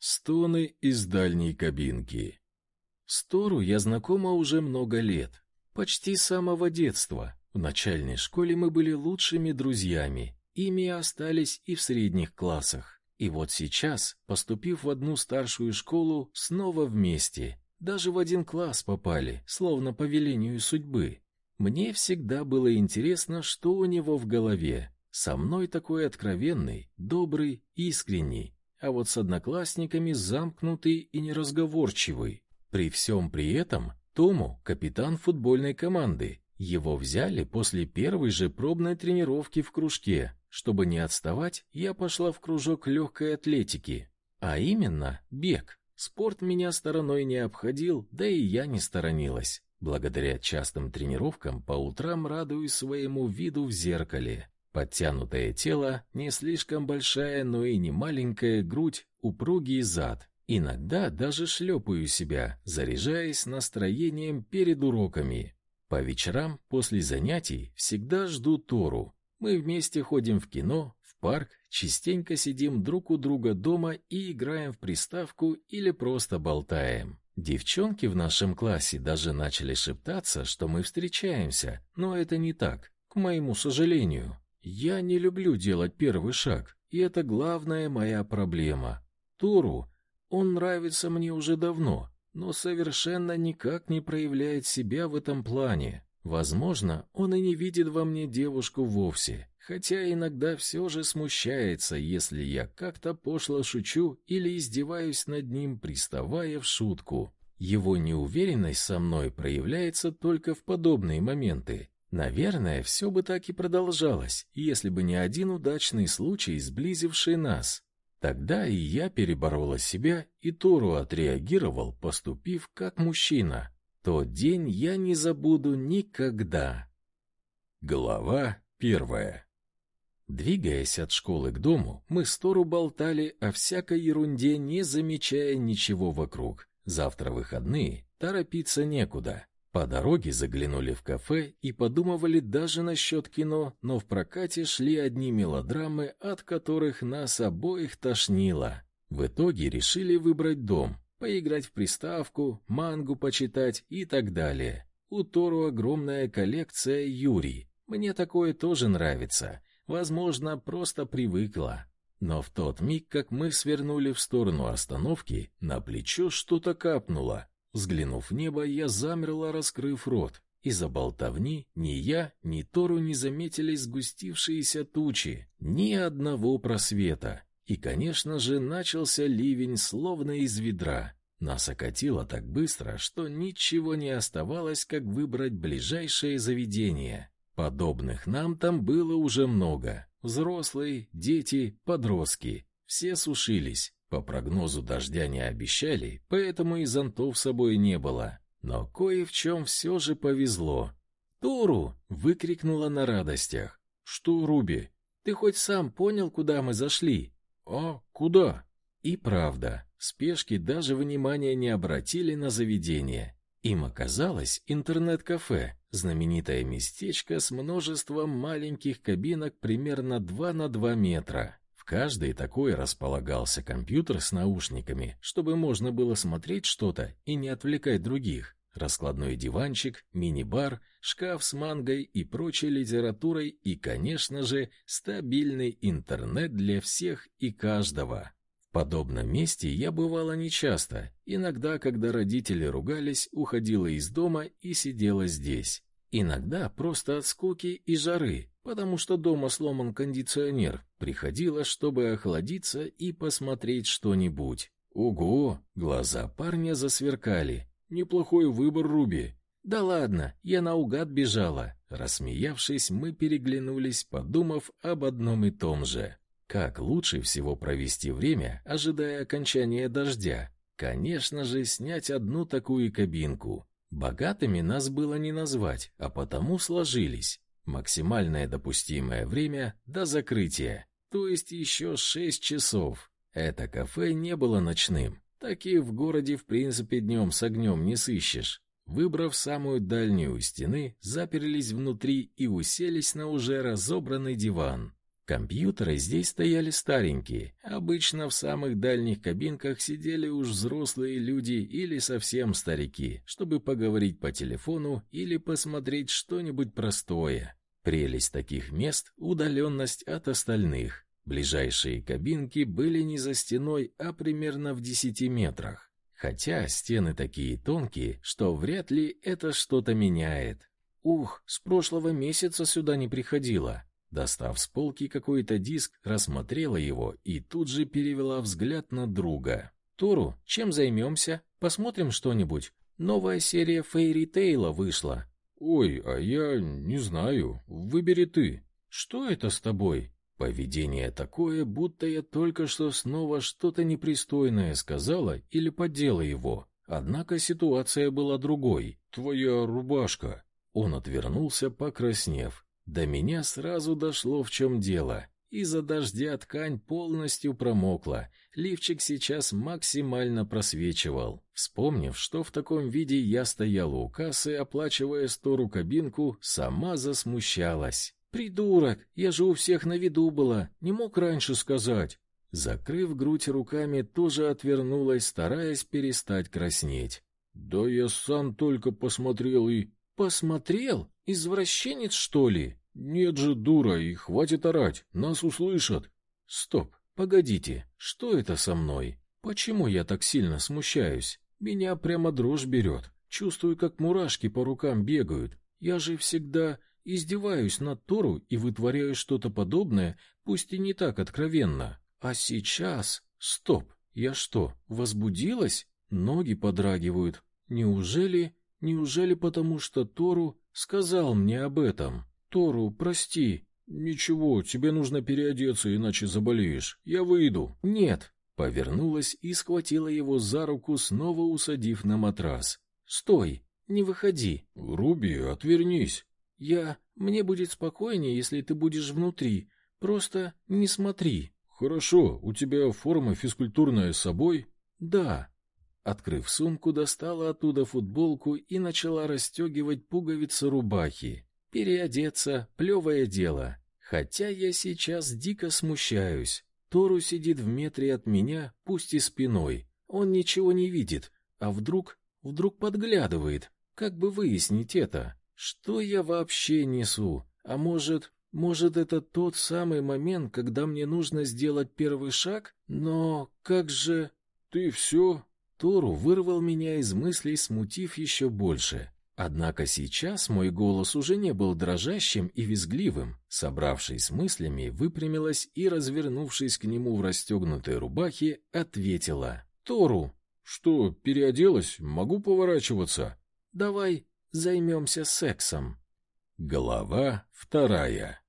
Стоны из дальней кабинки. С Тору я знакома уже много лет, почти с самого детства. В начальной школе мы были лучшими друзьями, ими остались и в средних классах. И вот сейчас, поступив в одну старшую школу, снова вместе, даже в один класс попали, словно по велению судьбы. Мне всегда было интересно, что у него в голове. Со мной такой откровенный, добрый, искренний, а вот с одноклассниками замкнутый и неразговорчивый. При всем при этом Тому капитан футбольной команды. Его взяли после первой же пробной тренировки в кружке. Чтобы не отставать, я пошла в кружок легкой атлетики, а именно бег. Спорт меня стороной не обходил, да и я не сторонилась. Благодаря частым тренировкам по утрам радуюсь своему виду в зеркале. Подтянутое тело, не слишком большая, но и не маленькая грудь, упругий зад. Иногда даже шлепаю себя, заряжаясь настроением перед уроками. По вечерам после занятий всегда жду Тору. Мы вместе ходим в кино, в парк, частенько сидим друг у друга дома и играем в приставку или просто болтаем. Девчонки в нашем классе даже начали шептаться, что мы встречаемся, но это не так, к моему сожалению. Я не люблю делать первый шаг, и это главная моя проблема. Туру, он нравится мне уже давно, но совершенно никак не проявляет себя в этом плане. Возможно, он и не видит во мне девушку вовсе, хотя иногда все же смущается, если я как-то пошло шучу или издеваюсь над ним, приставая в шутку. Его неуверенность со мной проявляется только в подобные моменты. Наверное, все бы так и продолжалось, если бы не один удачный случай, сблизивший нас. Тогда и я переборола себя, и Тору отреагировал, поступив как мужчина. Тот день я не забуду никогда. Глава первая. Двигаясь от школы к дому, мы с Тору болтали о всякой ерунде, не замечая ничего вокруг. Завтра выходные, торопиться некуда. По дороге заглянули в кафе и подумывали даже насчет кино, но в прокате шли одни мелодрамы, от которых нас обоих тошнило. В итоге решили выбрать дом, поиграть в приставку, мангу почитать и так далее. У Тору огромная коллекция Юрий. Мне такое тоже нравится. Возможно, просто привыкла. Но в тот миг, как мы свернули в сторону остановки, на плечо что-то капнуло. Взглянув в небо, я замерла, раскрыв рот. Из-за болтовни ни я, ни Тору не заметили сгустившиеся тучи, ни одного просвета. И, конечно же, начался ливень, словно из ведра. Нас окатило так быстро, что ничего не оставалось, как выбрать ближайшее заведение. Подобных нам там было уже много. Взрослые, дети, подростки. Все сушились. По прогнозу дождя не обещали, поэтому и зонтов с собой не было. Но кое в чем все же повезло. «Туру!» — выкрикнула на радостях. «Что, Руби? Ты хоть сам понял, куда мы зашли?» «А, куда?» И правда, спешки даже внимания не обратили на заведение. Им оказалось интернет-кафе, знаменитое местечко с множеством маленьких кабинок примерно 2 на 2 метра каждой такой располагался компьютер с наушниками, чтобы можно было смотреть что-то и не отвлекать других. Раскладной диванчик, мини-бар, шкаф с мангой и прочей литературой и, конечно же, стабильный интернет для всех и каждого. В подобном месте я бывала нечасто. Иногда, когда родители ругались, уходила из дома и сидела здесь. Иногда просто от скуки и жары, потому что дома сломан кондиционер. Приходила, чтобы охладиться и посмотреть что-нибудь. Ого, глаза парня засверкали. Неплохой выбор, Руби. Да ладно, я наугад бежала. Рассмеявшись, мы переглянулись, подумав об одном и том же. Как лучше всего провести время, ожидая окончания дождя? Конечно же, снять одну такую кабинку. Богатыми нас было не назвать, а потому сложились. Максимальное допустимое время до закрытия, то есть еще шесть часов. Это кафе не было ночным. Таких в городе в принципе днем с огнем не сыщешь. Выбрав самую дальнюю стены, заперлись внутри и уселись на уже разобранный диван. Компьютеры здесь стояли старенькие. Обычно в самых дальних кабинках сидели уж взрослые люди или совсем старики, чтобы поговорить по телефону или посмотреть что-нибудь простое. Прелесть таких мест — удаленность от остальных. Ближайшие кабинки были не за стеной, а примерно в десяти метрах. Хотя стены такие тонкие, что вряд ли это что-то меняет. Ух, с прошлого месяца сюда не приходила. Достав с полки какой-то диск, рассмотрела его и тут же перевела взгляд на друга. «Тору, чем займемся? Посмотрим что-нибудь? Новая серия Фейри Тейла вышла». «Ой, а я не знаю. Выбери ты». «Что это с тобой?» Поведение такое, будто я только что снова что-то непристойное сказала или поддела его. Однако ситуация была другой. «Твоя рубашка». Он отвернулся, покраснев. До меня сразу дошло, в чем дело. Из-за дождя ткань полностью промокла. Лифчик сейчас максимально просвечивал. Вспомнив, что в таком виде я стояла у кассы, оплачивая стору кабинку, сама засмущалась. «Придурок! Я же у всех на виду была, не мог раньше сказать!» Закрыв грудь руками, тоже отвернулась, стараясь перестать краснеть. «Да я сам только посмотрел и...» «Посмотрел? Извращенец, что ли?» «Нет же, дура, и хватит орать, нас услышат». «Стоп, погодите, что это со мной? Почему я так сильно смущаюсь? Меня прямо дрожь берет, чувствую, как мурашки по рукам бегают. Я же всегда издеваюсь над Тору и вытворяю что-то подобное, пусть и не так откровенно. А сейчас... Стоп, я что, возбудилась? Ноги подрагивают. Неужели... Неужели потому, что Тору сказал мне об этом? Тору, прости. Ничего, тебе нужно переодеться, иначе заболеешь. Я выйду. Нет. Повернулась и схватила его за руку, снова усадив на матрас. Стой, не выходи. Руби, отвернись. Я... Мне будет спокойнее, если ты будешь внутри. Просто не смотри. Хорошо, у тебя форма физкультурная с собой? Да. Открыв сумку, достала оттуда футболку и начала расстегивать пуговицы рубахи. Переодеться — плевое дело. Хотя я сейчас дико смущаюсь. Тору сидит в метре от меня, пусть и спиной. Он ничего не видит. А вдруг, вдруг подглядывает. Как бы выяснить это? Что я вообще несу? А может, может это тот самый момент, когда мне нужно сделать первый шаг? Но как же... Ты все? Тору вырвал меня из мыслей, смутив еще больше. Однако сейчас мой голос уже не был дрожащим и визгливым. Собравшись с мыслями, выпрямилась и, развернувшись к нему в расстегнутой рубахе, ответила. «Тору!» «Что, переоделась? Могу поворачиваться?» «Давай займемся сексом». Глава вторая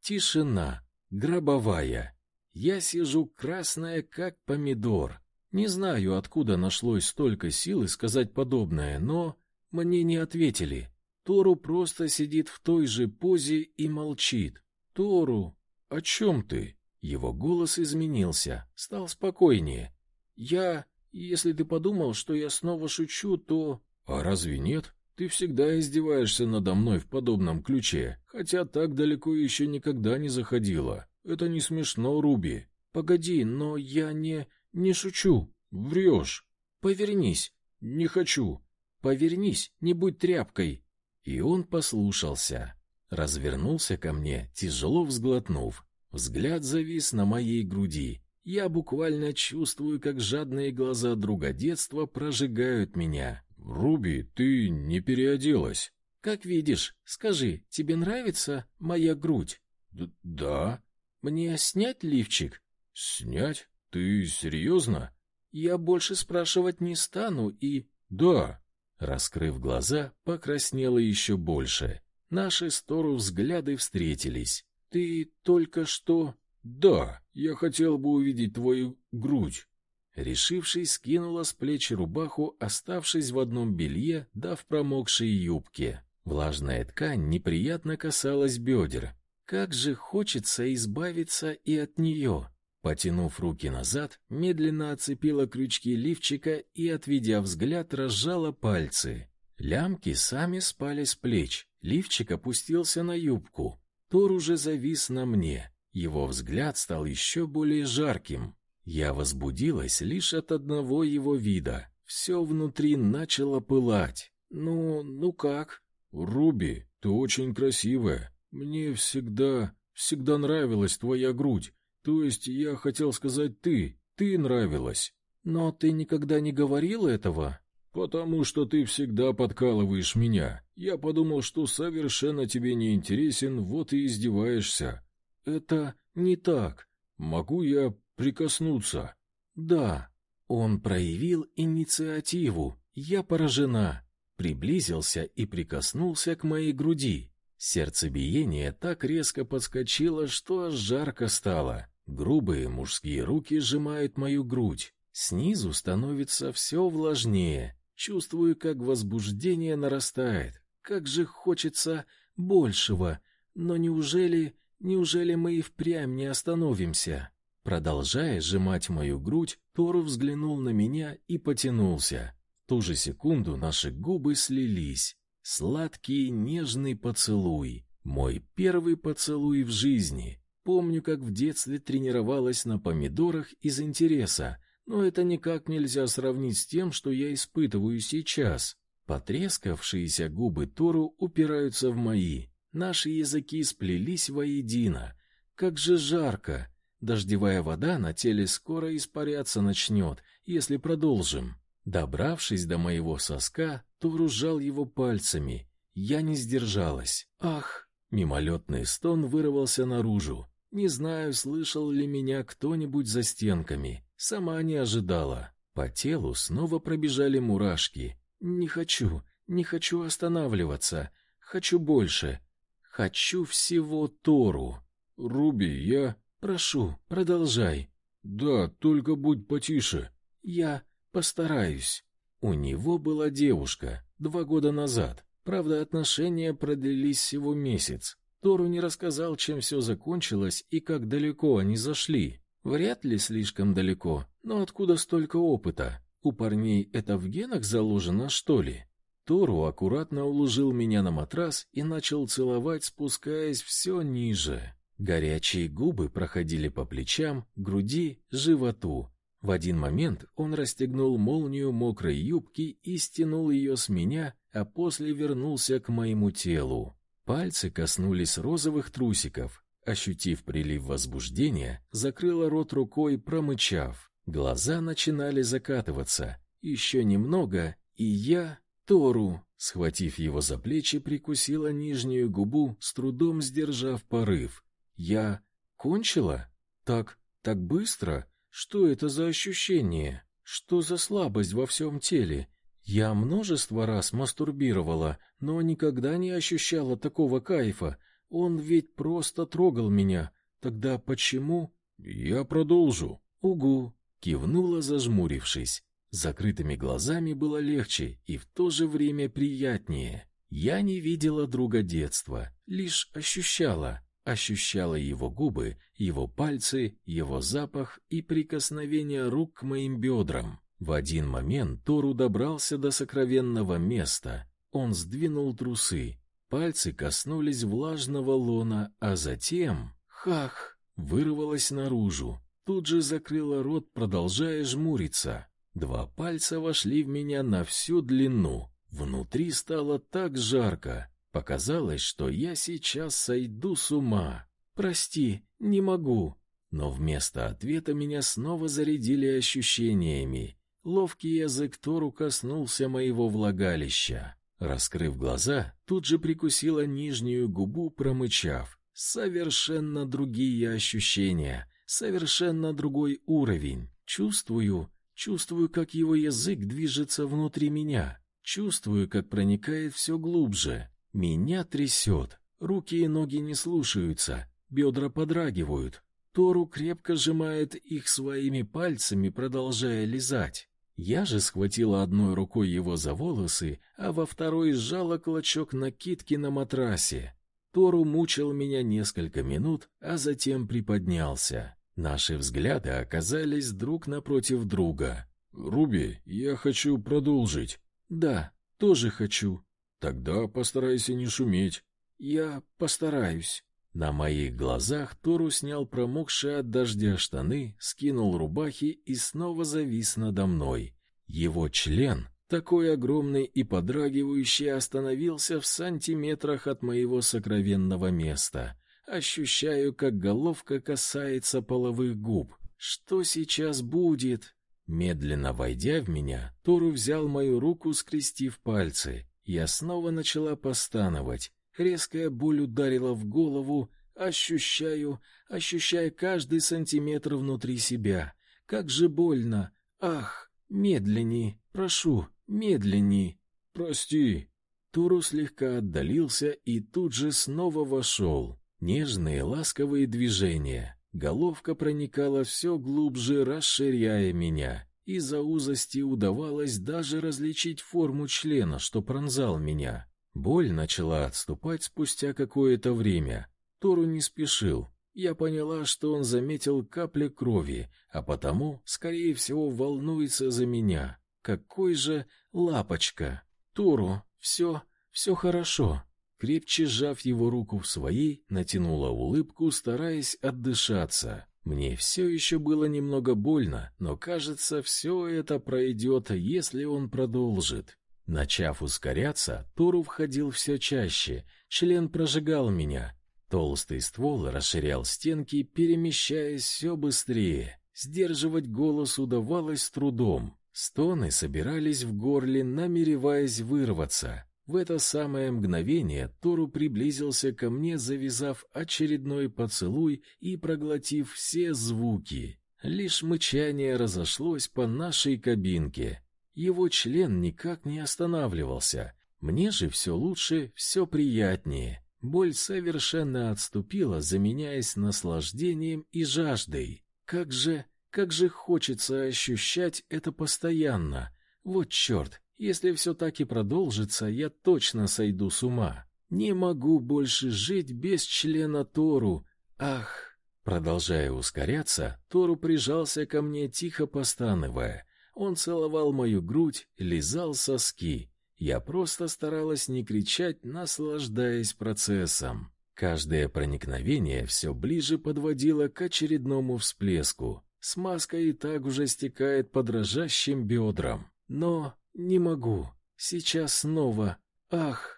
Тишина, гробовая. Я сижу красная, как помидор. Не знаю, откуда нашлось столько силы сказать подобное, но мне не ответили. Тору просто сидит в той же позе и молчит. Тору, о чем ты? Его голос изменился, стал спокойнее. Я, если ты подумал, что я снова шучу, то А разве нет? Ты всегда издеваешься надо мной в подобном ключе, хотя так далеко еще никогда не заходила. Это не смешно, Руби. Погоди, но я не не шучу. Врешь. Повернись. Не хочу. Повернись, не будь тряпкой. И он послушался. Развернулся ко мне, тяжело взглотнув. Взгляд завис на моей груди. Я буквально чувствую, как жадные глаза друга детства прожигают меня. Руби, ты не переоделась. Как видишь, скажи, тебе нравится моя грудь? Д да. Мне снять лифчик? Снять? Ты серьезно? Я больше спрашивать не стану и Да. Раскрыв глаза, покраснела еще больше. Наши стору взгляды встретились. Ты только что... Да, я хотел бы увидеть твою грудь. Решившись, скинула с плеч рубаху, оставшись в одном белье, да в промокшей юбке. Влажная ткань неприятно касалась бедер. Как же хочется избавиться и от нее. Потянув руки назад, медленно оцепила крючки лифчика и, отведя взгляд, разжала пальцы. Лямки сами спали с плеч. Лифчик опустился на юбку. Тор уже завис на мне. Его взгляд стал еще более жарким. Я возбудилась лишь от одного его вида. Все внутри начало пылать. Ну, ну как? Руби, ты очень красивая. Мне всегда, всегда нравилась твоя грудь. То есть я хотел сказать ты, ты нравилась. Но ты никогда не говорил этого? Потому что ты всегда подкалываешь меня. Я подумал, что совершенно тебе не интересен, вот и издеваешься. Это не так. Могу я прикоснуться? Да. Он проявил инициативу. Я поражена. Приблизился и прикоснулся к моей груди. Сердцебиение так резко подскочило, что аж жарко стало. Грубые мужские руки сжимают мою грудь. Снизу становится все влажнее. Чувствую, как возбуждение нарастает. Как же хочется большего. Но неужели, неужели мы и впрямь не остановимся? Продолжая сжимать мою грудь, Тору взглянул на меня и потянулся. В ту же секунду наши губы слились. Сладкий нежный поцелуй. Мой первый поцелуй в жизни. Помню, как в детстве тренировалась на помидорах из интереса, но это никак нельзя сравнить с тем, что я испытываю сейчас. Потрескавшиеся губы Тору упираются в мои. Наши языки сплелись воедино. Как же жарко! Дождевая вода на теле скоро испаряться начнет, если продолжим. Добравшись до моего соска, Тору сжал его пальцами. Я не сдержалась. Ах! Мимолетный стон вырвался наружу. Не знаю, слышал ли меня кто-нибудь за стенками. Сама не ожидала. По телу снова пробежали мурашки. Не хочу, не хочу останавливаться. Хочу больше. Хочу всего Тору. Руби, я прошу, продолжай. Да, только будь потише. Я постараюсь. У него была девушка два года назад. Правда, отношения продлились всего месяц. Тору не рассказал, чем все закончилось и как далеко они зашли. Вряд ли слишком далеко, но откуда столько опыта? У парней это в генах заложено, что ли? Тору аккуратно уложил меня на матрас и начал целовать, спускаясь все ниже. Горячие губы проходили по плечам, груди, животу. В один момент он расстегнул молнию мокрой юбки и стянул ее с меня, а после вернулся к моему телу. Пальцы коснулись розовых трусиков, Ощутив прилив возбуждения, закрыла рот рукой, промычав. Глаза начинали закатываться. Еще немного, и я, Тору, схватив его за плечи, прикусила нижнюю губу, с трудом сдержав порыв. Я кончила? Так, так быстро? Что это за ощущение? Что за слабость во всем теле? Я множество раз мастурбировала, но никогда не ощущала такого кайфа. Он ведь просто трогал меня. Тогда почему? Я продолжу. Угу, кивнула, зажмурившись. Закрытыми глазами было легче и в то же время приятнее. Я не видела друга детства, лишь ощущала, ощущала его губы, его пальцы, его запах и прикосновение рук к моим бедрам. В один момент Тору добрался до сокровенного места. Он сдвинул трусы, Пальцы коснулись влажного лона, а затем, хах, вырвалась наружу. Тут же закрыла рот, продолжая жмуриться. Два пальца вошли в меня на всю длину. Внутри стало так жарко, показалось, что я сейчас сойду с ума. Прости, не могу. Но вместо ответа меня снова зарядили ощущениями. Ловкий язык Тору коснулся моего влагалища. Раскрыв глаза, тут же прикусила нижнюю губу, промычав: "Совершенно другие ощущения, совершенно другой уровень. Чувствую, чувствую, как его язык движется внутри меня, чувствую, как проникает все глубже. Меня трясет, руки и ноги не слушаются, бедра подрагивают. Тору крепко сжимает их своими пальцами, продолжая лизать. Я же схватила одной рукой его за волосы, а во второй сжала клочок накидки на матрасе. Тору мучил меня несколько минут, а затем приподнялся. Наши взгляды оказались друг напротив друга. Руби, я хочу продолжить. Да, тоже хочу. Тогда постарайся не шуметь. Я постараюсь. На моих глазах Тору снял промокшие от дождя штаны, скинул рубахи и снова завис надо мной. Его член, такой огромный и подрагивающий, остановился в сантиметрах от моего сокровенного места. Ощущаю, как головка касается половых губ. Что сейчас будет? Медленно войдя в меня, Тору взял мою руку, скрестив пальцы. Я снова начала постановать. Резкая боль ударила в голову, ощущаю, ощущая каждый сантиметр внутри себя. Как же больно. Ах, медленней, прошу, медленней. Прости. Туру слегка отдалился и тут же снова вошел. Нежные, ласковые движения. Головка проникала все глубже, расширяя меня. Из-за узости удавалось даже различить форму члена, что пронзал меня. Боль начала отступать спустя какое-то время. Тору не спешил. Я поняла, что он заметил капли крови, а потому, скорее всего, волнуется за меня. Какой же лапочка! Тору, все, все хорошо. Крепче сжав его руку в своей, натянула улыбку, стараясь отдышаться. Мне все еще было немного больно, но, кажется, все это пройдет, если он продолжит. Начав ускоряться, Тору входил все чаще, член прожигал меня. Толстый ствол расширял стенки, перемещаясь все быстрее. Сдерживать голос удавалось с трудом. Стоны собирались в горле, намереваясь вырваться. В это самое мгновение Тору приблизился ко мне, завязав очередной поцелуй и проглотив все звуки. Лишь мычание разошлось по нашей кабинке. Его член никак не останавливался. Мне же все лучше, все приятнее. Боль совершенно отступила, заменяясь наслаждением и жаждой. Как же, как же хочется ощущать это постоянно. Вот черт, если все так и продолжится, я точно сойду с ума. Не могу больше жить без члена Тору. Ах, продолжая ускоряться, Тору прижался ко мне тихо постановая. Он целовал мою грудь, лизал соски. Я просто старалась не кричать, наслаждаясь процессом. Каждое проникновение все ближе подводило к очередному всплеску. Смазка и так уже стекает по дрожащим бедрам. Но не могу. Сейчас снова. Ах!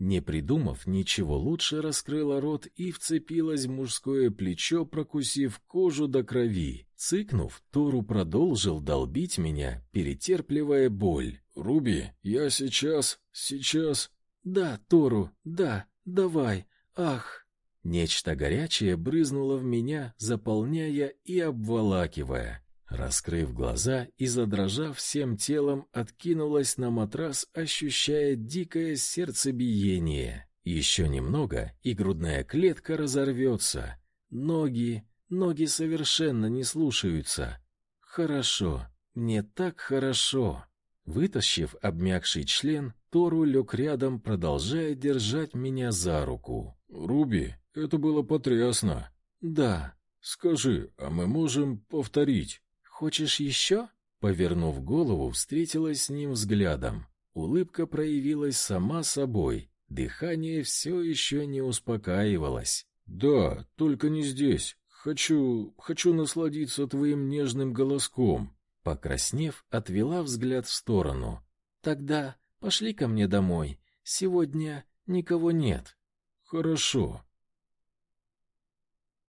Не придумав ничего лучше, раскрыла рот и вцепилась в мужское плечо, прокусив кожу до крови. Цыкнув, Тору продолжил долбить меня, перетерпливая боль. «Руби, я сейчас, сейчас...» «Да, Тору, да, давай, ах!» Нечто горячее брызнуло в меня, заполняя и обволакивая. Раскрыв глаза и задрожав всем телом, откинулась на матрас, ощущая дикое сердцебиение. Еще немного, и грудная клетка разорвется. Ноги, ноги совершенно не слушаются. Хорошо, мне так хорошо. Вытащив обмякший член, Тору лег рядом, продолжая держать меня за руку. «Руби, это было потрясно». «Да». «Скажи, а мы можем повторить?» Хочешь еще?» Повернув голову, встретилась с ним взглядом. Улыбка проявилась сама собой. Дыхание все еще не успокаивалось. «Да, только не здесь. Хочу... хочу насладиться твоим нежным голоском». Покраснев, отвела взгляд в сторону. «Тогда пошли ко мне домой. Сегодня никого нет». «Хорошо».